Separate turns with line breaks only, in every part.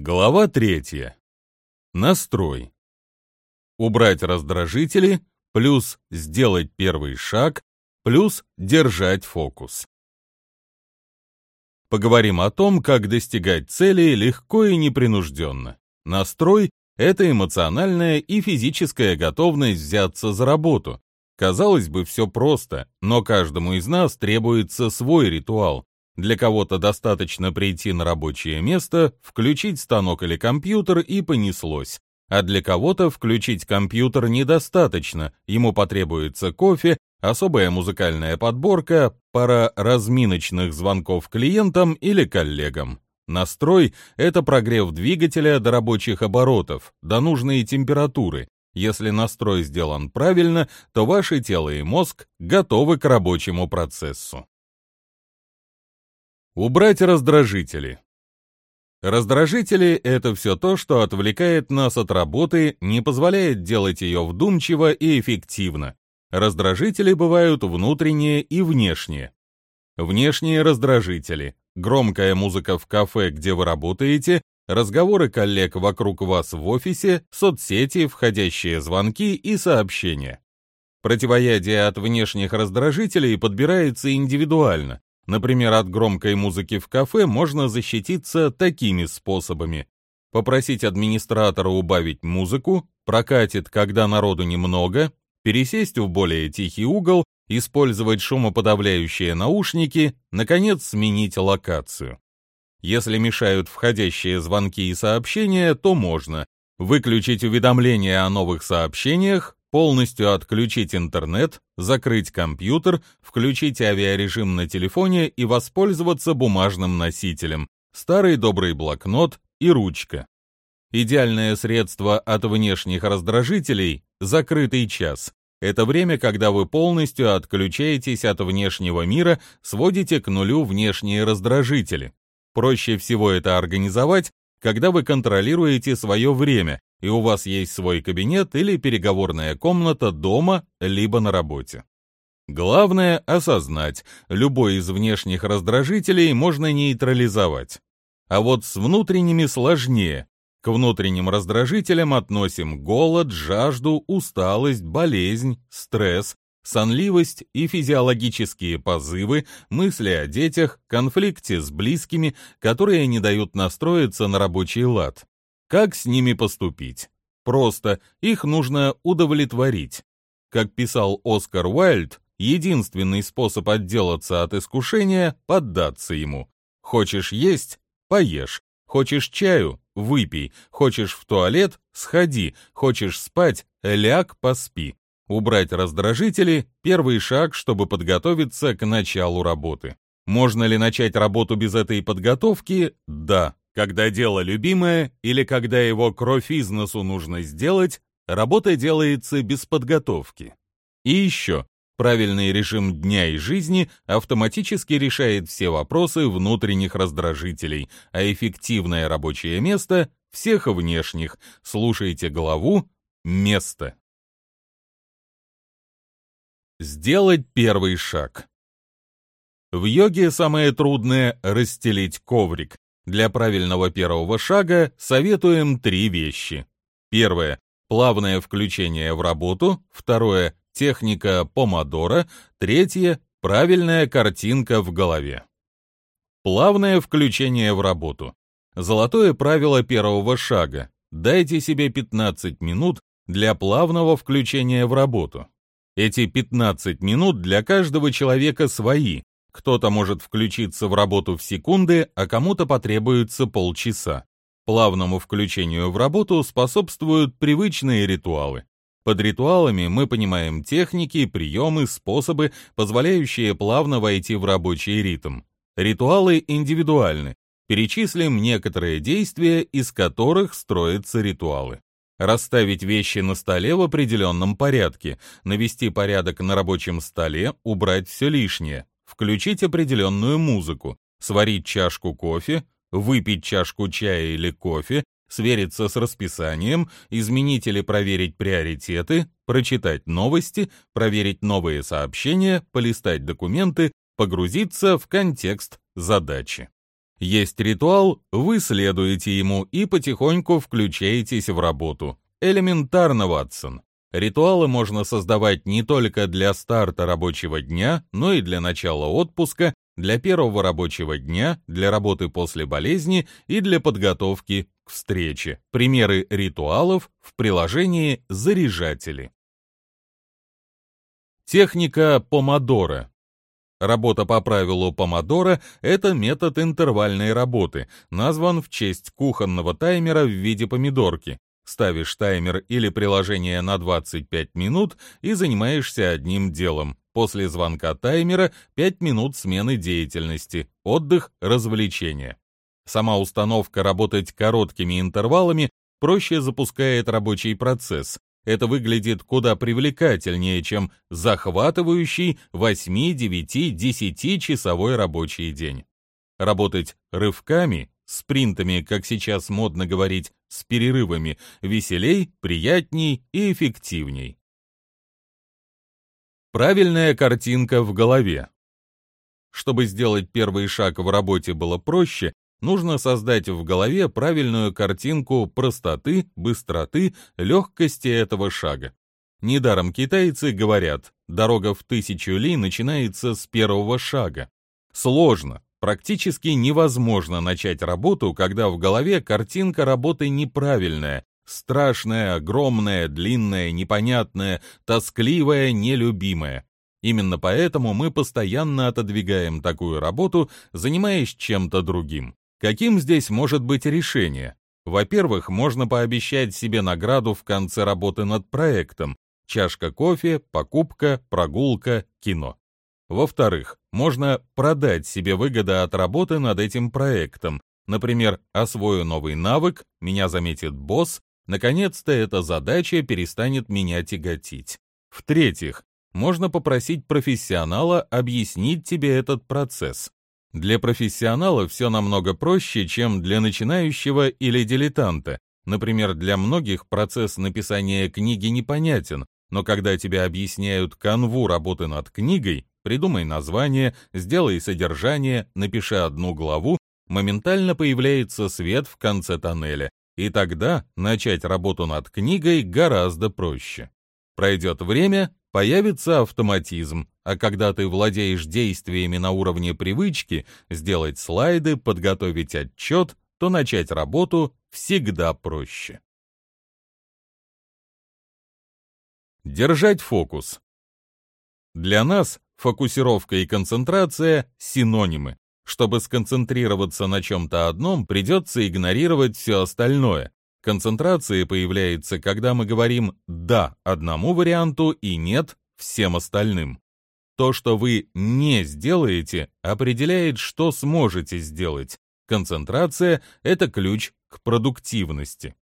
Глава третья. Настрой. Убрать раздражители, плюс сделать первый шаг, плюс держать фокус. Поговорим о том, как достигать цели легко и непринужденно. Настрой — это эмоциональная и физическая готовность взяться за работу. Казалось бы, все просто, но каждому из нас требуется свой ритуал, для кого-то достаточно прийти на рабочее место, включить станок или компьютер и понеслось. А для кого-то включить компьютер недостаточно, ему потребуется кофе, особая музыкальная подборка, пара разминочных звонков клиентам или коллегам. Настрой — это прогрев двигателя до рабочих оборотов, до нужной температуры. Если настрой сделан правильно, то ваше тело и мозг готовы к рабочему процессу. Убрать раздражители. Раздражители — это все то, что отвлекает нас от работы, не позволяет делать ее вдумчиво и эффективно. Раздражители бывают внутренние и внешние. Внешние раздражители — громкая музыка в кафе, где вы работаете, разговоры коллег вокруг вас в офисе, соцсети, входящие звонки и сообщения. Противоядие от внешних раздражителей подбирается индивидуально. Например, от громкой музыки в кафе можно защититься такими способами. Попросить администратора убавить музыку, прокатит, когда народу немного, пересесть в более тихий угол, использовать шумоподавляющие наушники, наконец сменить локацию. Если мешают входящие звонки и сообщения, то можно выключить уведомления о новых сообщениях, полностью отключить интернет, закрыть компьютер, включить авиарежим на телефоне и воспользоваться бумажным носителем, старый добрый блокнот и ручка. Идеальное средство от внешних раздражителей – закрытый час. Это время, когда вы полностью отключаетесь от внешнего мира, сводите к нулю внешние раздражители. Проще всего это организовать, когда вы контролируете свое время, и у вас есть свой кабинет или переговорная комната дома, либо на работе. Главное — осознать, любой из внешних раздражителей можно нейтрализовать. А вот с внутренними сложнее. К внутренним раздражителям относим голод, жажду, усталость, болезнь, стресс, сонливость и физиологические позывы, мысли о детях, конфликте с близкими, которые не дают настроиться на рабочий лад. Как с ними поступить? Просто их нужно удовлетворить. Как писал Оскар Уайльд, единственный способ отделаться от искушения – поддаться ему. Хочешь есть – поешь. Хочешь чаю – выпей. Хочешь в туалет – сходи. Хочешь спать – ляг, поспи. Убрать раздражители – первый шаг, чтобы подготовиться к началу работы. Можно ли начать работу без этой подготовки? Да. Когда дело любимое или когда его кровь из носу нужно сделать, работа делается без подготовки. И еще, правильный режим дня и жизни автоматически решает все вопросы внутренних раздражителей, а эффективное рабочее место – всех внешних. Слушайте главу «Место». Сделать первый шаг. В йоге самое трудное – расстелить коврик, для правильного первого шага советуем три вещи. Первое – плавное включение в работу. Второе – техника помодора. Третье – правильная картинка в голове. Плавное включение в работу. Золотое правило первого шага. Дайте себе 15 минут для плавного включения в работу. Эти 15 минут для каждого человека свои, кто-то может включиться в работу в секунды, а кому-то потребуется полчаса. Плавному включению в работу способствуют привычные ритуалы. Под ритуалами мы понимаем техники, приемы, способы, позволяющие плавно войти в рабочий ритм. Ритуалы индивидуальны. Перечислим некоторые действия, из которых строятся ритуалы. Расставить вещи на столе в определенном порядке, навести порядок на рабочем столе, убрать все лишнее, включить определенную музыку, сварить чашку кофе, выпить чашку чая или кофе, свериться с расписанием, изменить или проверить приоритеты, прочитать новости, проверить новые сообщения, полистать документы, погрузиться в контекст задачи. Есть ритуал, вы следуете ему и потихоньку включаетесь в работу. Элементарно, Ватсон. Ритуалы можно создавать не только для старта рабочего дня, но и для начала отпуска, для первого рабочего дня, для работы после болезни и для подготовки к встрече. Примеры ритуалов в приложении «Заряжатели». Техника помодоро. Работа по правилу помодоро – это метод интервальной работы, назван в честь кухонного таймера в виде помидорки. Ставишь таймер или приложение на 25 минут и занимаешься одним делом. После звонка таймера 5 минут смены деятельности, отдых, развлечения. Сама установка работать короткими интервалами проще запускает рабочий процесс. Это выглядит куда привлекательнее, чем захватывающий 8, 9, 10 часовой рабочий день. Работать рывками спринтами, как сейчас модно говорить, с перерывами, веселей, приятней и эффективней. Правильная картинка в голове. Чтобы сделать первый шаг в работе было проще, нужно создать в голове правильную картинку простоты, быстроты, легкости этого шага. Недаром китайцы говорят, дорога в тысячу ли начинается с первого шага. Сложно, Практически невозможно начать работу, когда в голове картинка работы неправильная, страшная, огромная, длинная, непонятная, тоскливая, нелюбимая. Именно поэтому мы постоянно отодвигаем такую работу, занимаясь чем-то другим. Каким здесь может быть решение? Во-первых, можно пообещать себе награду в конце работы над проектом. Чашка кофе, покупка, прогулка, кино. Во-вторых, можно продать себе выгоды от работы над этим проектом. Например, освою новый навык, меня заметит босс, наконец-то эта задача перестанет меня тяготить. В-третьих, можно попросить профессионала объяснить тебе этот процесс. Для профессионала все намного проще, чем для начинающего или дилетанта. Например, для многих процесс написания книги непонятен, но когда тебе объясняют канву работы над книгой, придумай название, сделай содержание, напиши одну главу, моментально появляется свет в конце тоннеля, и тогда начать работу над книгой гораздо проще. Пройдет время, появится автоматизм, а когда ты владеешь действиями на уровне привычки, сделать слайды, подготовить отчет, то начать работу всегда проще. Держать фокус. Для нас Фокусировка и концентрация — синонимы. Чтобы сконцентрироваться на чем-то одном, придется игнорировать все остальное. Концентрация появляется, когда мы говорим «да» одному варианту и «нет» всем остальным. То, что вы не сделаете, определяет, что сможете сделать. Концентрация — это ключ к продуктивности.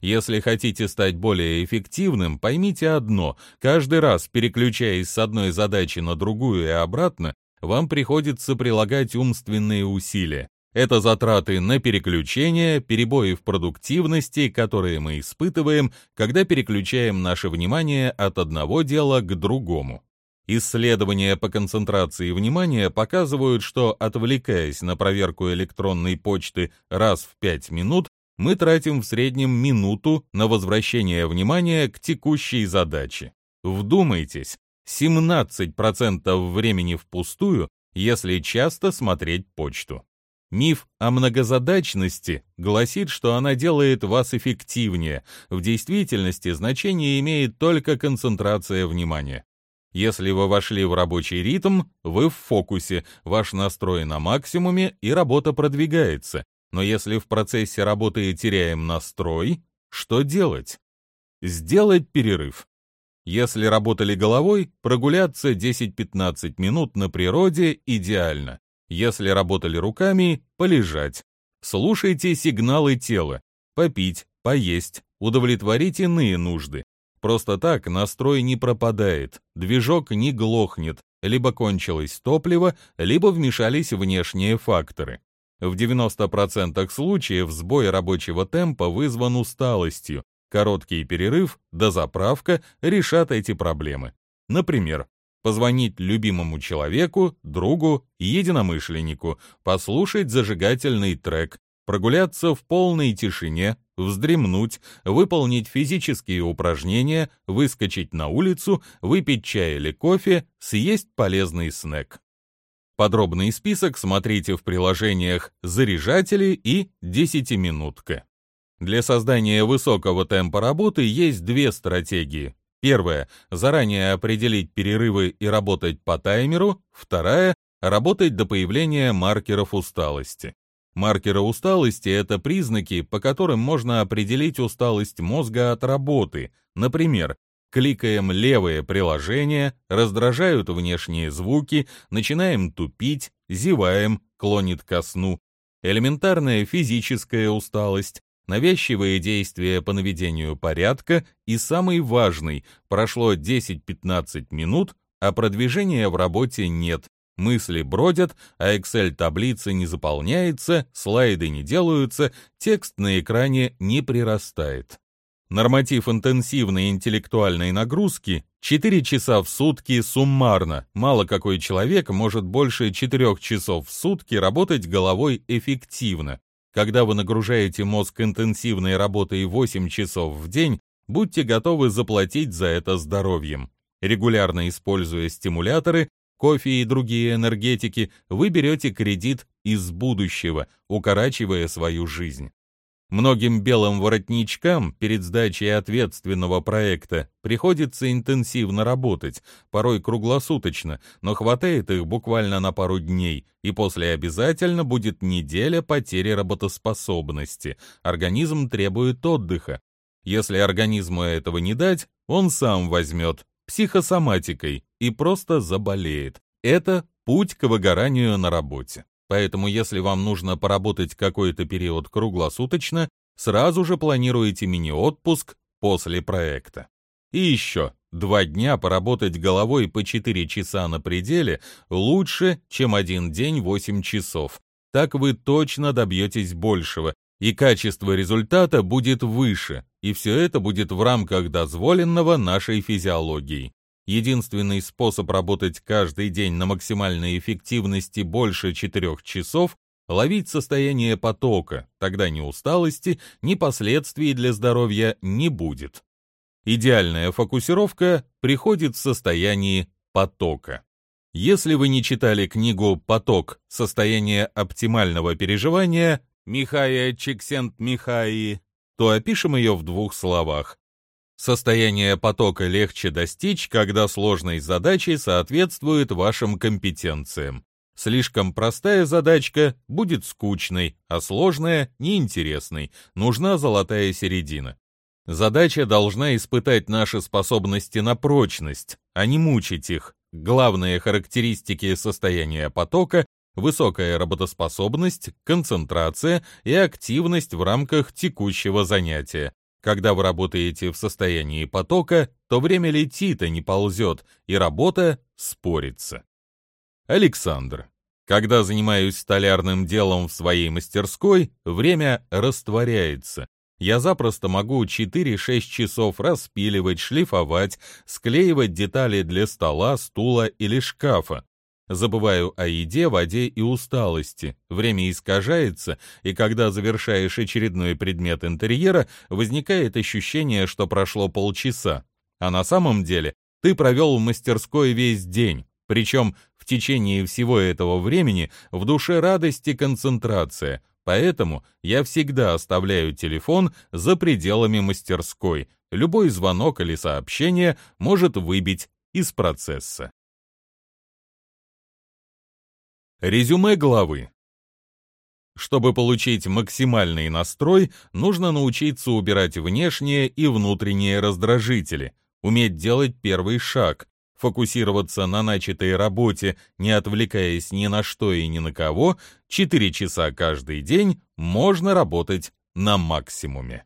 Если хотите стать более эффективным, поймите одно. Каждый раз, переключаясь с одной задачи на другую и обратно, вам приходится прилагать умственные усилия. Это затраты на переключение, перебои в продуктивности, которые мы испытываем, когда переключаем наше внимание от одного дела к другому. Исследования по концентрации внимания показывают, что, отвлекаясь на проверку электронной почты раз в 5 минут, мы тратим в среднем минуту на возвращение внимания к текущей задаче. Вдумайтесь, 17% времени впустую, если часто смотреть почту. Миф о многозадачности гласит, что она делает вас эффективнее. В действительности значение имеет только концентрация внимания. Если вы вошли в рабочий ритм, вы в фокусе, ваш настрой на максимуме и работа продвигается. Но если в процессе работы теряем настрой, что делать? Сделать перерыв. Если работали головой, прогуляться 10-15 минут на природе идеально. Если работали руками, полежать. Слушайте сигналы тела. Попить, поесть, удовлетворить иные нужды. Просто так настрой не пропадает, движок не глохнет, либо кончилось топливо, либо вмешались внешние факторы. В 90% случаев сбой рабочего темпа вызван усталостью. Короткий перерыв, дозаправка решат эти проблемы. Например, позвонить любимому человеку, другу, единомышленнику, послушать зажигательный трек, прогуляться в полной тишине, вздремнуть, выполнить физические упражнения, выскочить на улицу, выпить чай или кофе, съесть полезный снэк. Подробный список смотрите в приложениях «Заряжатели» и «Десятиминутка». Для создания высокого темпа работы есть две стратегии. Первая – заранее определить перерывы и работать по таймеру. Вторая – работать до появления маркеров усталости. Маркеры усталости – это признаки, по которым можно определить усталость мозга от работы. Например, кликаем левое приложение, раздражают внешние звуки, начинаем тупить, зеваем, клонит ко сну. Элементарная физическая усталость, навязчивые действия по наведению порядка и самый важный, прошло 10-15 минут, а продвижения в работе нет, мысли бродят, а Excel-таблица не заполняется, слайды не делаются, текст на экране не прирастает. Норматив интенсивной интеллектуальной нагрузки 4 часа в сутки суммарно. Мало какой человек может больше 4 часов в сутки работать головой эффективно. Когда вы нагружаете мозг интенсивной работой 8 часов в день, будьте готовы заплатить за это здоровьем. Регулярно используя стимуляторы, кофе и другие энергетики, вы берете кредит из будущего, укорачивая свою жизнь. Многим белым воротничкам перед сдачей ответственного проекта приходится интенсивно работать, порой круглосуточно, но хватает их буквально на пару дней, и после обязательно будет неделя потери работоспособности. Организм требует отдыха. Если организму этого не дать, он сам возьмет психосоматикой и просто заболеет. Это путь к выгоранию на работе. Поэтому если вам нужно поработать какой-то период круглосуточно, сразу же планируйте мини-отпуск после проекта. И еще, два дня поработать головой по 4 часа на пределе лучше, чем один день 8 часов. Так вы точно добьетесь большего, и качество результата будет выше, и все это будет в рамках дозволенного нашей физиологии. Единственный способ работать каждый день на максимальной эффективности больше 4 часов – ловить состояние потока, тогда ни усталости, ни последствий для здоровья не будет. Идеальная фокусировка приходит в состоянии потока. Если вы не читали книгу «Поток. Состояние оптимального переживания» Михая Чиксент-Михаи, то опишем ее в двух словах. Состояние потока легче достичь, когда сложность задачи соответствует вашим компетенциям. Слишком простая задачка будет скучной, а сложная — неинтересной. Нужна золотая середина. Задача должна испытать наши способности на прочность, а не мучить их. Главные характеристики состояния потока высокая работоспособность, концентрация и активность в рамках текущего занятия. Когда вы работаете в состоянии потока, то время летит, а не ползет, и работа спорится. Александр. Когда занимаюсь столярным делом в своей мастерской, время растворяется. Я запросто могу 4-6 часов распиливать, шлифовать, склеивать детали для стола, стула или шкафа. Забываю о еде, воде и усталости. Время искажается, и когда завершаешь очередной предмет интерьера, возникает ощущение, что прошло полчаса. А на самом деле ты провел в мастерской весь день. Причем в течение всего этого времени в душе радость и концентрация. Поэтому я всегда оставляю телефон за пределами мастерской. Любой звонок или сообщение может выбить из процесса. Резюме главы. Чтобы получить максимальный настрой, нужно научиться убирать внешние и внутренние раздражители, уметь делать первый шаг, фокусироваться на начатой работе, не отвлекаясь ни на что и ни на кого, 4 часа каждый день можно работать на максимуме.